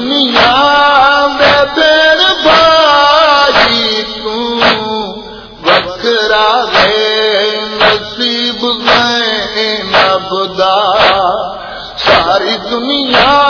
دنیا میں پھر بھائی تکرا ہے نصیب میں نبدا ساری دنیا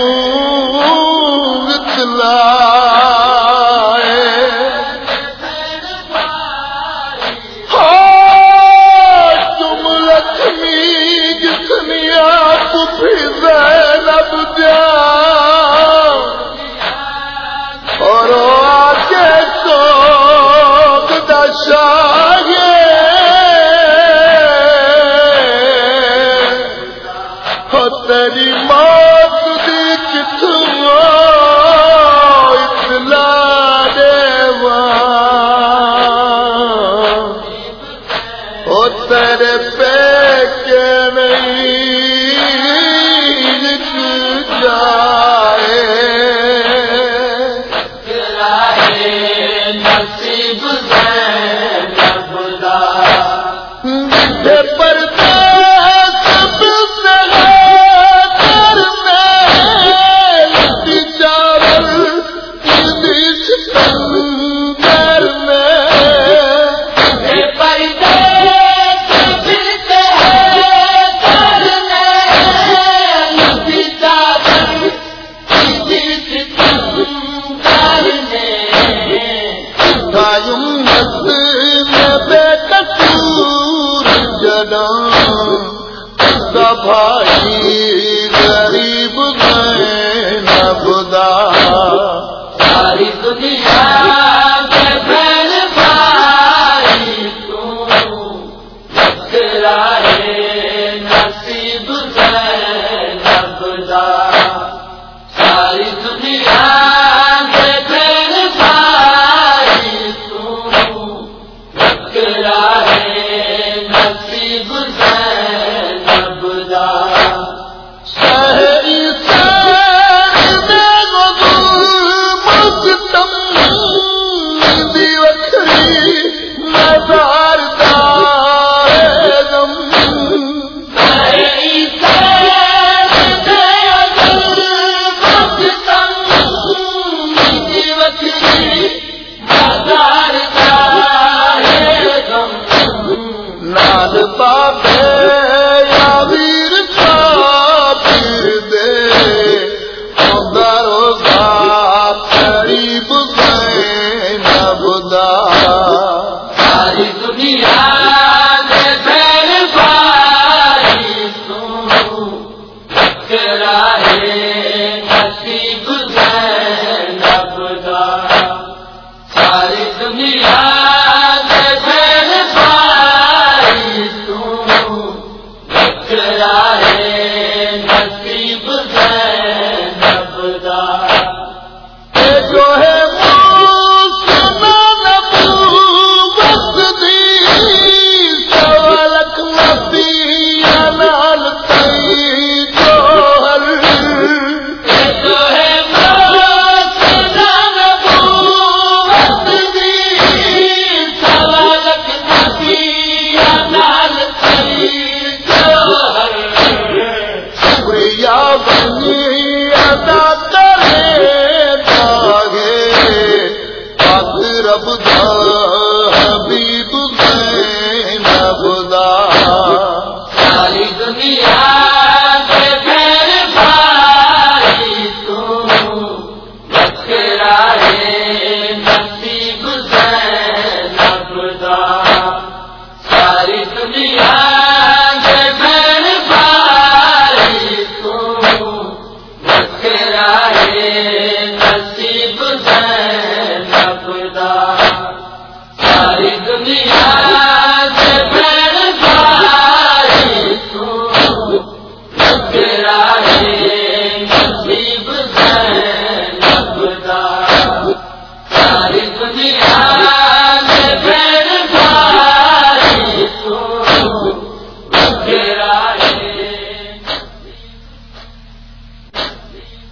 میری بات دیکھ دیوا او تیرے پہ کے نہیں جا۔ ملا بھائی غریب گئے نہ ساری دنیا چلا ہے